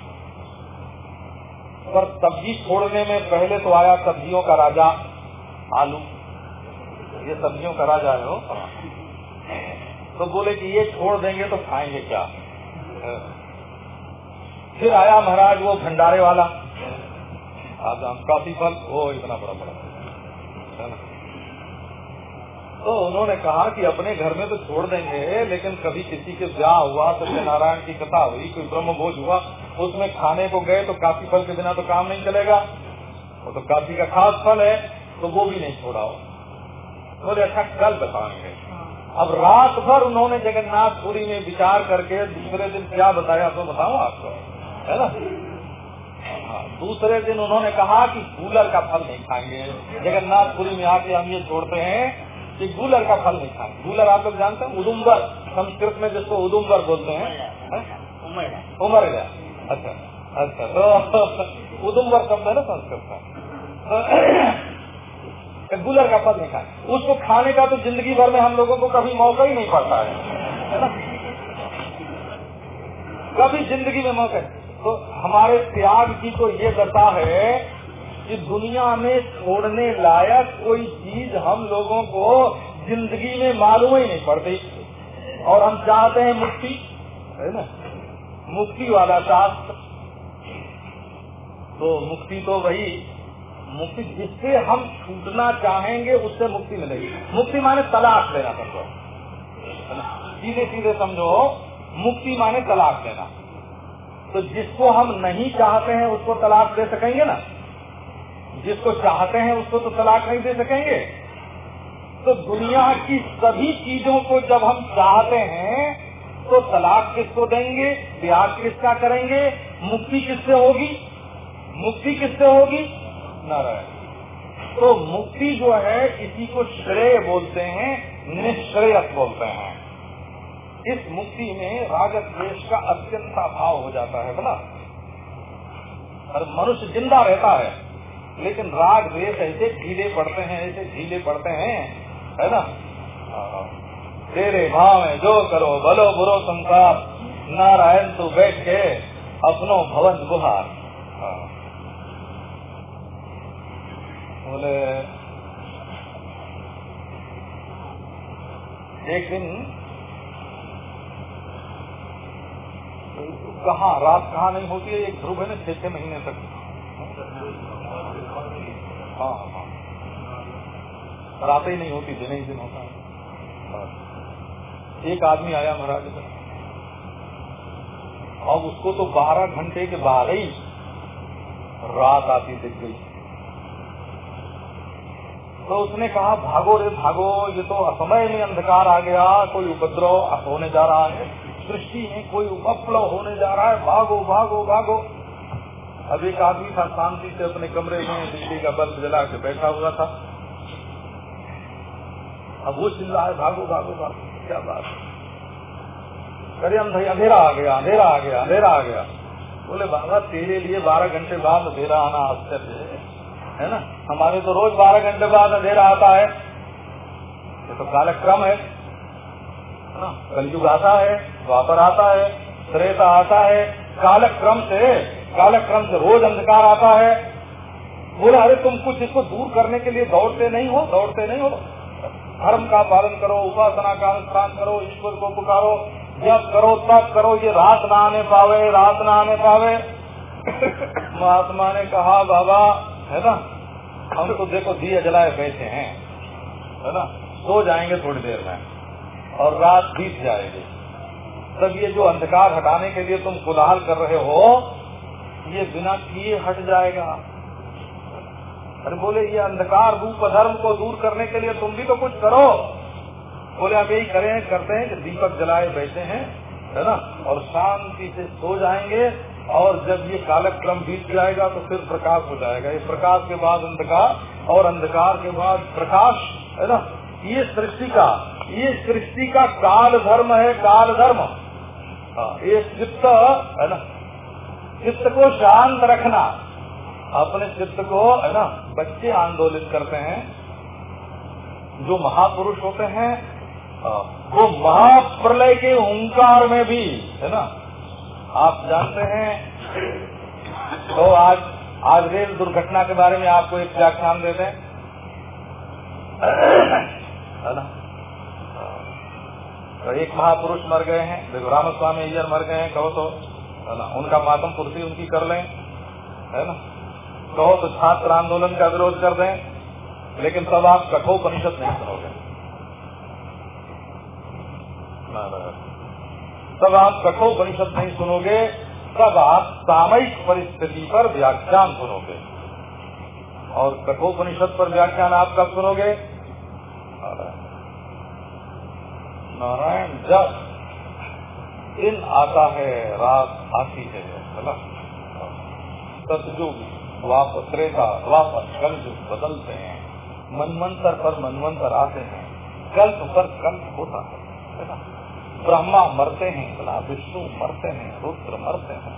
पर सब्ज़ी छोड़ने में पहले तो आया सब्जियों का राजा, आलू। ये सब्जियों का राजा है हो तो बोले कि ये छोड़ देंगे तो खाएँगे क्या? फिर आया महाराज वो भंडारे वाला। आज काफ़ी फल। वो इतना बड़ा बड़ा। तो उन्होंने कहा कि अपने घर में तो छोड़ देंगे, लेकिन कभी किसी के ब्याह हुआ सत्यनारायण की कथा हुई, कोई ब्रह्म भोज हुआ उसमें खाने को गए तो काफ़ी फल के बिना तो काम नहीं चलेगा। वो तो काफ़ी का खास फल है तो वो भी नहीं छोड़ा हो। बोले अच्छा कल बताएँगे। अब रात भर उन्होंने जगन्नाथपुरी में विचार करके दूसरे दिन क्या बताया तो बताओ आपको? है ना? हाँ, दूसरे दिन उन्होंने कहा कि कूलर का फल नहीं खाएँगे। जगन्नाथपुरी में आके हम ये छोड़ते हैं कि गूलर का फल नहीं खाएँगे। गूलर आप लोग जानते हैं? उदुम्बर संस्कृत में जिसको उदुम्बर बोलते हैं उमर गया अच्छा अच्छा तो उदुम्बर शब्द है ना संस्कृत का? गुलर का फल नहीं खाए उसको खाने का तो ज़िंदगी भर में हम लोगों को कभी मौका ही नहीं पड़ता है कभी ज़िंदगी में मौका तो हमारे त्याग की तो ये दशा है कि दुनिया में छोड़ने लायक कोई चीज़ हम लोगों को ज़िंदगी में मालूम ही नहीं पड़ती। और हम चाहते हैं मुक्ति, है ना? मुक्ति वाला शास्त्र। तो मुक्ति तो वही, मुक्ति जिससे हम छूटना चाहेंगे, उससे मुक्ति मिलेगी। मुक्ति माने तलाक लेना, समझो। सीधे सीधे समझो, मुक्ति माने तलाक लेना। तो जिसको हम नहीं चाहते हैं उसको तलाक दे सकेंगे ना? जिसको चाहते हैं उसको तो तलाक नहीं दे सकेंगे। तो दुनिया की सभी चीज़ों को जब हम चाहते हैं तो तलाक किसको देंगे? त्याग किसका करेंगे? मुक्ति किससे होगी? मुक्ति किससे होगी? नारायण। तो मुक्ति जो है, इसी को श्रेय बोलते हैं, निश्रेयस बोलते हैं। इस मुक्ति में राजक देश का अत्यंत अभाव हो जाता है बोला और मनुष्य ज़िंदा रहता है, लेकिन राग देश ऐसे ढीले पड़ते हैं, ऐसे ढीले पड़ते हैं, है ना? तेरे भाव में जो करो बलो बुरो संसार, नारायण तू बैठ के अपनो भवन गुहार। बोले, एक दिन कहा? रात कहाँ नहीं होती है? एक ध्रुव है ना, छह छह महीने तक। हाँ हाँ। रात ही नहीं होती, दिन ही दिन होता है। एक आदमी आया महाराज अब उसको तो बारह घंटे के बाद ही रात आती दिख गई। तो उसने कहा, भागो रे, भागो, ये तो असमय में अंधकार आ गया, कोई उपद्रव होने जा रहा है। सृष्टि में कोई उपप्लव होने जा रहा है, भागो भागो भागो। अब एक आदमी था, शांति से अपने कमरे में बिजली का बल्ब जला के बैठा हुआ था। अब वो चिल्ला है, भागो भागो भागो, क्या बात अरे हम भाई, अंधेरा आ गया, अंधेरा आ गया, अंधेरा आ गया। बोले, बाबा, तेरे लिए बारह घंटे बाद अंधेरा आना आश्चर्य है। है ना? हमारे तो रोज बारह घंटे बाद अंधेरा आता है। ये तो कालक्रम है। कलयुग आता है। द्वापर आता है, त्रेता आता है, कालक्रम से कालक्रम से रोज अंधकार आता है। बोला, अरे तुम कुछ इसको दूर करने के लिए दौड़ते नहीं हो, दौड़ते नहीं हो। धर्म का पालन करो, उपासना का अनुष्ठान करो, ईश्वर को पुकारो जब करो तब करो, ये रात ना आने पावे, रात ना आने पावे। महात्मा ने कहा, बाबा, है ना? हम तो देखो, दिए जलाए बैठे हैं, है ना? सो जाएँगे थोड़ी देर में और रात बीत जाएगी। तब ये जो अंधकार हटाने के लिए तुम कुलाहल कर रहे हो, ये बिना किए हट जाएगा। अरे बोले, ये अंधकार रूप धर्म को दूर करने के लिए तुम भी तो कुछ करो। बोले, आप यही करें, करते हैं कि दीपक जलाए बैठे हैं, है ना? और शांति से सो जाएँगे, और जब ये कालक्रम बीत जाएगा तो फिर प्रकाश हो जाएगा। ये प्रकाश के बाद अंधकार, और अंधकार के बाद प्रकाश, है ना? ये सृष्टि का, ये सृष्टि का काल धर्म है काल धर्म ये चित्त है ना? चित्त को शांत रखना। अपने चित्त को है ना बच्चे आंदोलित करते हैं जो महापुरुष होते हैं हाँ, वो महाप्रलय के ओंकार में भी है ना? आप जानते हैं तो आज आज रेल दुर्घटना के बारे में आपको एक व्याख्यान देते हैं। है ना? तो एक महापुरुष मर गए हैं, देखो रामस्वामी अय्यर मर गए हैं, कहो तो है ना, उनका मातम पूर्ति उनकी कर लें, है ना? कहो तो छात्र आंदोलन का विरोध कर दें, लेकिन तब आप कठोर परिषद नहीं सुनोगे। तब आप कठोर परिषद नहीं सुनोगे, तब आप सामयिक परिस्थिति पर व्याख्यान सुनोगे। और कठोपनिषद पर व्याख्यान आप कब सुनोगे? नारायण जब दिन आता है, रात आती है सतयुग द्वापर त्रेता कल्प बदलते हैं। मनमंत्र पर मनमंत्र आते हैं। कल्प पर कल्प होता है ब्रह्मा मरते हैं विष्णु मरते हैं, रुद्र मरते हैं।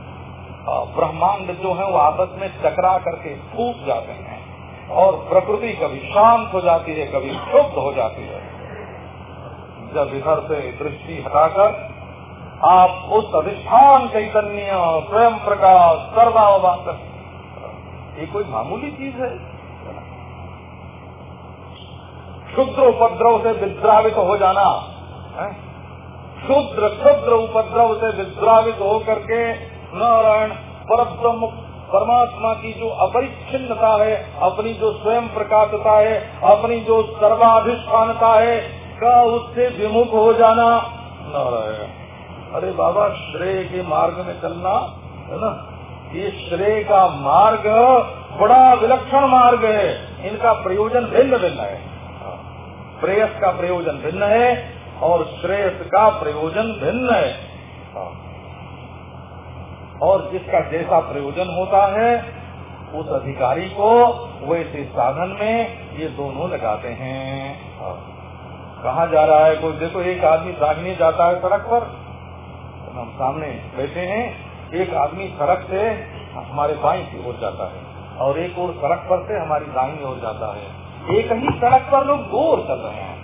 ब्रह्मांड जो है, वो आपस में टकरा करके फूट जाते हैं और प्रकृति कभी शांत हो जाती है, कभी शुद्ध हो जाती है। जब इधर से दृष्टि हटाकर आप उस अधिष्ठान चैतन्य, स्वयं प्रकाश सर्वावबात ये कोई मामूली चीज़ है? शुद्र उपद्रव से विद्रावित हो जाना शुद्र क्षुद्र उपद्रव से विद्रावित होकर के नारायण परब्रह्म, परमात्मा की जो अपरिच्छिन्नता है, अपनी जो स्वयं प्रकाशता है, अपनी जो सर्वाधिष्ठानता है का उससे विमुख हो जाना। नारायण। अरे बाबा, श्रेय के मार्ग में चलना, है ना? ये श्रेय का मार्ग बड़ा विलक्षण मार्ग है। इनका प्रयोजन भिन्न भिन्न है। प्रेयस का प्रयोजन भिन्न है और श्रेयस का प्रयोजन भिन्न है। और जिसका जैसा प्रयोजन होता है, उस अधिकारी को वैसे साधन में ये दोनों लगाते हैं। कहा जा रहा है? कोई देखो, एक आदमी दाहिने जाता है सड़क पर। तो हम सामने बैठे हैं। एक आदमी सड़क से हमारे बाई की ओर जाता है और एक और सड़क पर से हमारी दाई ओर जाता है। एक ही सड़क पर लोग दो ओर चल रहे हैं।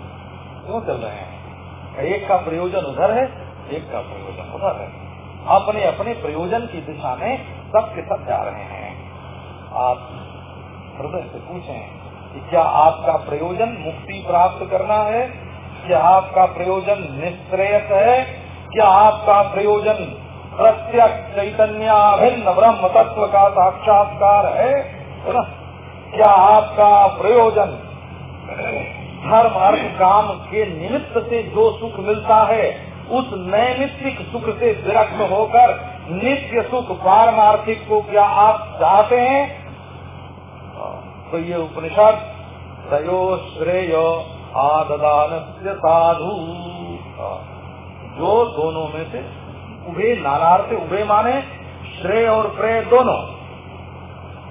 क्यों चल रहे हैं? एक का प्रयोजन उधर है, एक का प्रयोजन उधर है। अपने अपने प्रयोजन की दिशा में सब के सब जा रहे हैं। आप हृदय से पूछें कि क्या आपका प्रयोजन मुक्ति प्राप्त करना है? क्या आपका प्रयोजन निश्रेयस है क्या आपका प्रयोजन प्रत्यक्ष चैतन्य भिन्न ब्रह्म तत्व का साक्षात्कार है क्या आपका प्रयोजन धर्म, अर्थ, काम के निमित्त से जो सुख मिलता है, उस नैमित्तिक सुख से विरक्त होकर नित्य सुख पारमार्थिक को क्या आप चाहते हैं? तो ये उपनिषद तयो श्रेय आदान साधु। जो दोनों में से उभे नानार्थ उभे माने, श्रेय और प्रेय दोनों।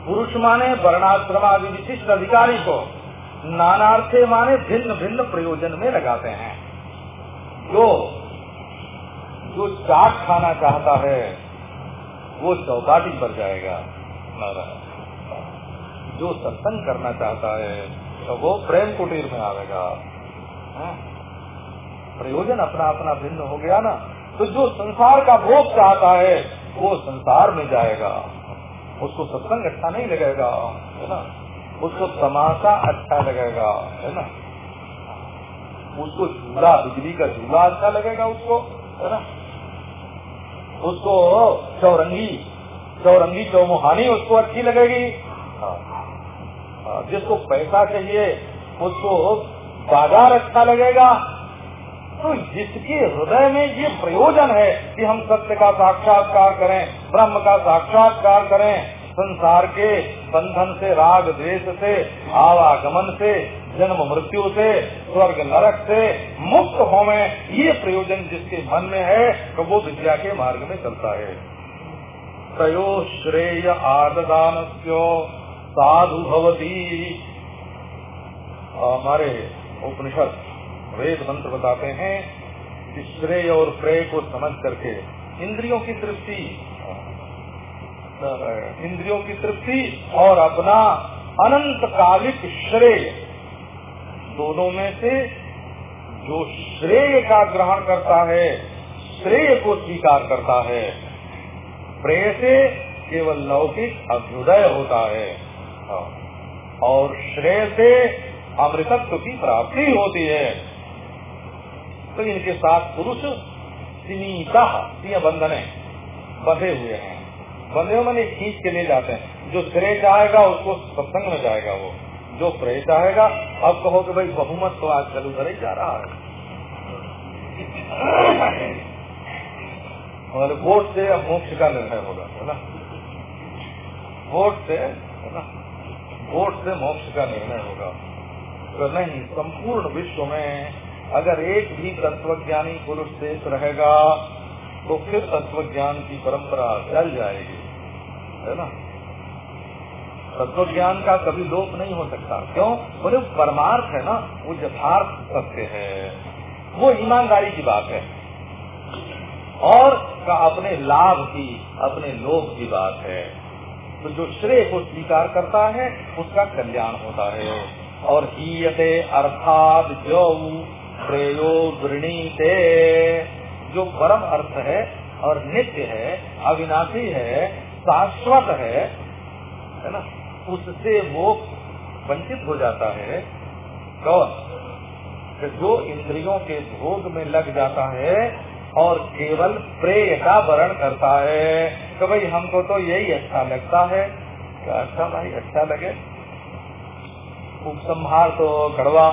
पुरुष माने वर्णाश्रम आदि विशिष्ट अधिकारी को, नानार्थे माने भिन्न भिन्न प्रयोजन में लगाते हैं। जो जो चाट खाना चाहता है, वो चौपाटी पर जाएगा। जो सत्संग करना चाहता है तो वो प्रेम कुटीर में आवेगा। हाँ? प्रयोजन अपना अपना भिन्न हो गया ना। तो जो संसार का भोग चाहता है, वो संसार में जाएगा। उसको सत्संग अच्छा नहीं लगेगा, है ना? उसको तमाशा अच्छा लगेगा, है ना? उसको झूला, बिजली का झूला अच्छा लगेगा उसको, है ना? उसको चौरंगी चौरंगी चौमुहानी उसको अच्छी लगेगी। हाँ। जिसको पैसा चाहिए, उसको बाज़ार अच्छा लगेगा। तो जिसके हृदय में ये प्रयोजन है कि हम सत्य का साक्षात्कार करें, ब्रह्म का साक्षात्कार करें, संसार के बंधन से, राग द्वेष से, आवागमन से, जन्म मृत्यु से, स्वर्ग नरक से, मुक्त होवे, ये प्रयोजन जिसके मन में है तो वो विद्या के मार्ग में चलता है। तयो श्रेय आदान साधु भवती। हमारे उपनिषद वेद मंत्र बताते हैं कि श्रेय और प्रेय को समझ करके इंद्रियों की तृप्ति इंद्रियों की तृप्ति और अपना अनंत कालिक श्रेय, दोनों में से जो श्रेय का ग्रहण करता है, श्रेय को स्वीकार करता है। प्रेय से केवल लौकिक अभ्युदय होता है। और श्रेय से अमृतत्व की प्राप्ति होती है। तो इनके साथ पुरुष सीमीता बंधने बंधे हुए हैं। बंधे हुए मैंने खींच के ले जाते हैं। जो श्रेय चाहेगा, उसको सत्संग में जाएगा वो। जो प्रे चाहेगा, अब कहो कि भाई बहुमत तो आजकल उधर ही जा रहा है। और वोट से अब मोक्ष का निर्णय होगा, है ना? वोट से, है ना? वोट से मोक्ष का निर्णय होगा। तो नहीं, संपूर्ण विश्व में अगर एक भी तत्वज्ञानी पुरुष शेष रहेगा तो फिर तत्वज्ञान की परंपरा चल जाएगी। है ना? तत्वज्ञान का कभी लोप नहीं हो सकता। क्यों? बोले परमार्थ है ना, वो यथार्थ सत्य है। वो ईमानदारी की बात है। और का अपने लाभ की, अपने लोभ की बात है। तो जो श्रेय को स्वीकार करता है, उसका कल्याण होता है। और हीयते अर्थात जो प्रेयो गृणीते, जो परम अर्थ है और नित्य है, अविनाशी है, शाश्वत है है ना, उससे वो वंचित हो जाता है। कौन? जो इंद्रियों के भोग में लग जाता है और केवल प्रेय का वरण करता है। तो भाई हमको तो यही अच्छा लगता है। क्या अच्छा भाई अच्छा लगे। उपसंहार तो कड़वा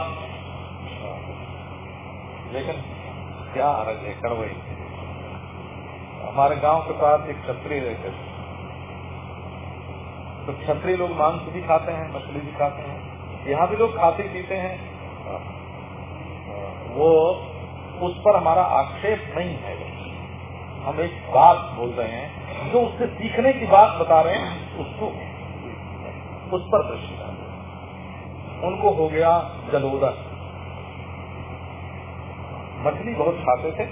लेकिन क्या अर्ज़ है कड़वई हमारे गाँव के पास एक क्षत्रिय रहते थे तो क्षत्रिय लोग मांस भी खाते हैं, मछली भी खाते हैं। यहाँ भी लोग खाते पीते हैं। वो, उस पर हमारा आक्षेप नहीं है। हम एक बात बोल रहे हैं, जो उससे सीखने की बात बता रहे हैं, उसको उस पर दृष्टि उनको हो गया जलोदर। मछली बहुत खाते थे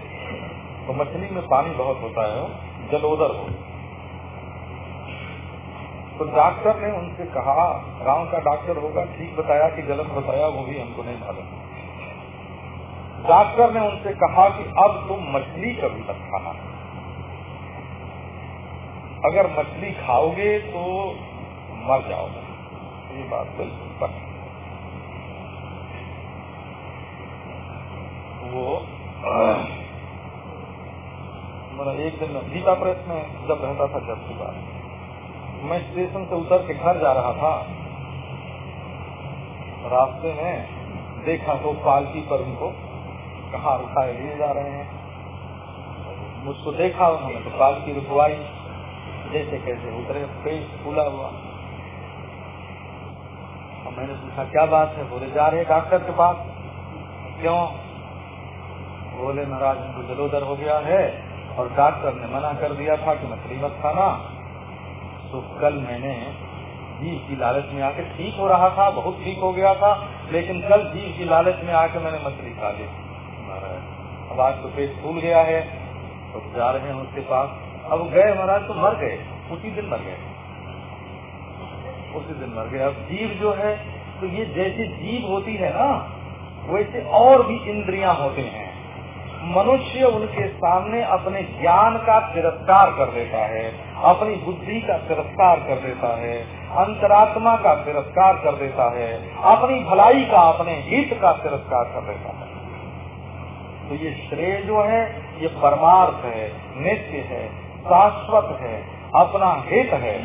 तो मछली में पानी बहुत होता है, जलोदर हो। तो डॉक्टर ने उनसे कहा गाँव का डॉक्टर होगा, ठीक बताया कि गलत बताया, वो भी हमको नहीं मालूम। डॉक्टर ने उनसे कहा कि अब तुम मछली कभी मत खाना। अगर मछली खाओगे तो मर जाओगे। ये बात बिल्कुल पक्की। वो मतलब एक दिन गीता प्रेस में जब रहता था जब की बात। मैं स्टेशन से उतर के घर जा रहा था। रास्ते में देखा तो पालकी पर उनको कहा उठाए लिए जा रहे हैं। मुझको देखा उन्होंने तो पालकी रुकवाई। जैसे कैसे उतरे पेट फूला हुआ। और मैंने पूछा, क्या बात है? बोले, जा रहे डॉक्टर के पास। क्यों? बोले, महाराज, उनको जलोदर हो गया है और डॉक्टर ने मना कर दिया था कि मछली मत खाना। तो कल मैंने जीव की लालच में आके ठीक हो रहा था, बहुत ठीक हो गया था, लेकिन कल जीव की लालच में आके मैंने मछली खा ली। अब आज तो पेट फूल गया है तो जा रहे हैं उसके पास। अब गए महाराज तो मर गए। उसी दिन मर गए। उसी दिन मर गए। अब जीव जो है तो ये जैसी जीव होती है ना, वैसे और भी इंद्रियाँ होते हैं। मनुष्य उनके सामने अपने ज्ञान का तिरस्कार कर देता है, अपनी बुद्धि का तिरस्कार कर देता है, अंतरात्मा का तिरस्कार कर देता है, अपनी भलाई का, अपने हित का तिरस्कार कर देता है। तो ये श्रेय जो है, ये परमार्थ है, नित्य है। शाश्वत है, अपना हित है।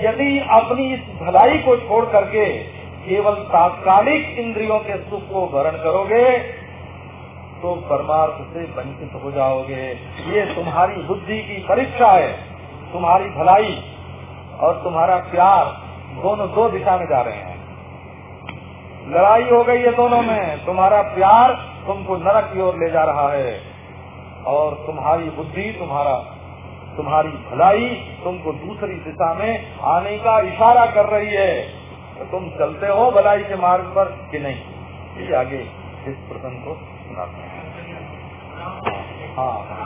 यदि अपनी इस भलाई को छोड़ करके केवल तात्कालिक इंद्रियों के सुख को वर्ण करोगे तो परमार्थ से वंचित हो जाओगे। ये तुम्हारी बुद्धि की परीक्षा है, तुम्हारी भलाई और तुम्हारा प्यार दोनों दो दिशा में जा रहे हैं। लड़ाई हो गई है दोनों में, तुम्हारा प्यार तुमको नरक की ओर ले जा रहा है और तुम्हारी बुद्धि तुम्हारा तुम्हारी भलाई तुमको दूसरी दिशा में आने का इशारा कर रही है। तो तुम चलते हो भलाई के मार्ग पर कि नहीं? ये आगे इस प्रसंग को सुनाते हैं। हाँ।